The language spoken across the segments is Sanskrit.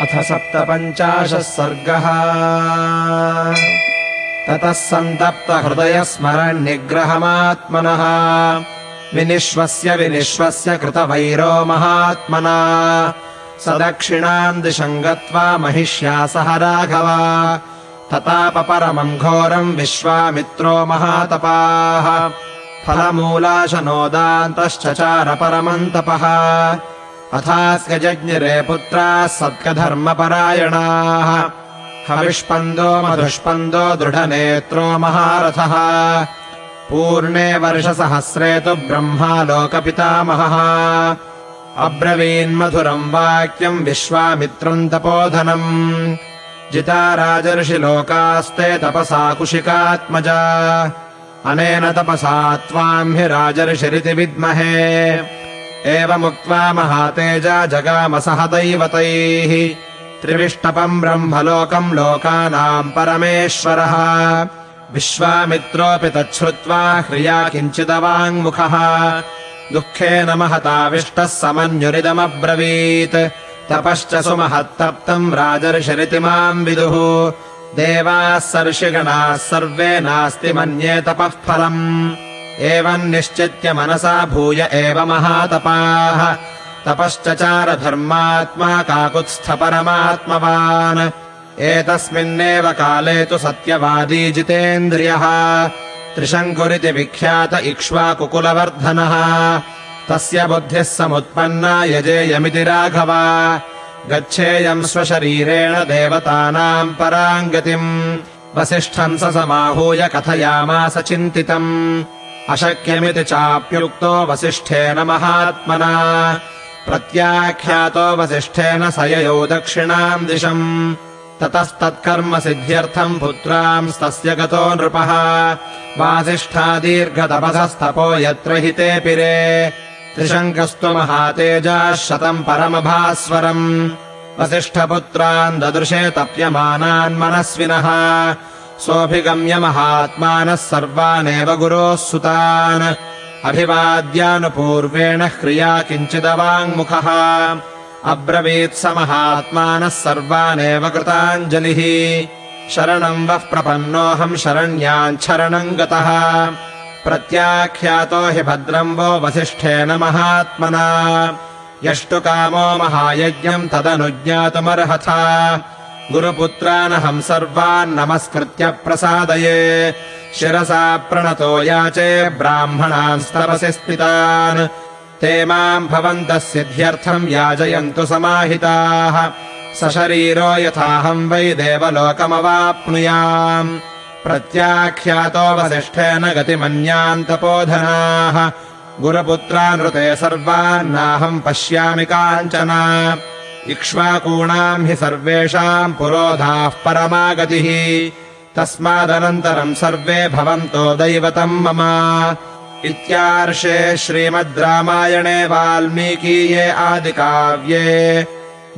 अथ सप्तपञ्चाशः सर्गः। ततः सन्तप्तहृदयः स्मरन्निग्रहमात्मनः विनिश्वस्य विनिश्वस्य कृतवैरो महात्मना। स दक्षिणाम् दिशम् गत्वा महिष्या सह राघव। ततापपरमम् घोरम् विश्वामित्रो महातपाः। फलमूलाशनोदान्तश्चचार परमम् तपः अथास्य जज्ञिरे पुत्राः सत्कधर्मपरायणाः। हविष्पन्दो मधुष्पन्दो दृढनेत्रो महारथः। पूर्णे वर्षसहस्रे तु ब्रह्मा लोकपितामहः अब्रवीन्मधुरम् वाक्यम् विश्वामित्रम् तपोधनम्। जिता राजर्षिलोकास्ते तपसा कुशिकात्मजा। अनेन तपसा त्वाम् हि राजर्षिरिति विद्महे एवमुक्त्वा महातेजा जगामसह दैवतैः त्रिविष्टपम् ब्रह्मलोकम् लोकानाम् परमेश्वरः। विश्वामित्रोऽपि तच्छ्रुत्वा ह्रिया किञ्चिदवाङ्मुखः। दुःखेन महताविष्टः समन्युरिदमब्रवीत्। तपश्च सुमहत्तप्तम् राजर्षिरिति माम् विदुः। देवाः सर्षिगणाः सर्वे नास्ति मन्ये तपः फलम् एवम् निश्चित्य मनसा भूय एव महातपाः। तपश्चचार धर्मात्मा काकुत्स्थपरमात्मवान् एतस्मिन्नेव काले तु सत्यवादी जितेन्द्रियः। त्रिशङ्कुरिति विख्यात इक्ष्वाकुकुलवर्धनः। तस्य बुद्धिः समुत्पन्ना यजेयमिति राघव। गच्छेयम् स्वशरीरेण देवतानाम् पराम् गतिम् वसिष्ठम् स समाहूय कथयामास चिन्तितम् अशक्यमिति चाप्युक्तो वसिष्ठेन महात्मना। प्रत्याख्यातो वसिष्ठेन स ययौ दक्षिणाम् दिशम्। ततस्तत्कर्म सिद्ध्यर्थम् पुत्रांस्तस्य गतो नृपः। वासिष्ठा दीर्घतपसस्तपो यत्र हि ते पिरे। त्रिशङ्कस्त्व महातेजाः शतम् परमभास्वरम्। वसिष्ठपुत्रान् ददृशे तप्यमानान् मनस्विनः सोऽभिगम्य महात्मानः सर्वानेव गुरोः सुतान्। अभिवाद्यानुपूर्वेण ह्रिया किञ्चिदवाङ्मुखः। अब्रवीत् स महात्मानः सर्वानेव कृताञ्जलिः। शरणम् वः प्रपन्नोऽहम् शरण्याच्छरणम् गतः। प्रत्याख्यातो हि भद्रम् वो वसिष्ठेन महात्मना। यष्टुकामो महायज्ञम् तदनुज्ञातुमर्हथा गुरुपुत्रानहम् सर्वान् नमस्कृत्य प्रसादये। शिरसा प्रणतो याचे ब्राह्मणांस्तपसि स्थितान्। ते माम् भवन्तः सिद्ध्यर्थम् याजयन्तु समाहिताः। सशरीरो यथाहम् वै देवलोकमवाप्नुयाम्। प्रत्याख्यातो वसिष्ठेन गतिमन्यान्तपोधनाः। गुरुपुत्रानृते सर्वान्नाहम् पश्यामि काञ्चन इक्ष्वाकूणाम् हि सर्वेषाम् पुरोधाः परमागतिः। तस्मादनन्तरम् सर्वे भवन्तो दैवतम् मम। इत्यार्षे श्रीमद् रामायणे वाल्मीकीये आदिकाव्ये।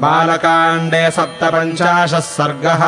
बालकाण्डे सप्तपञ्चाशः सर्गः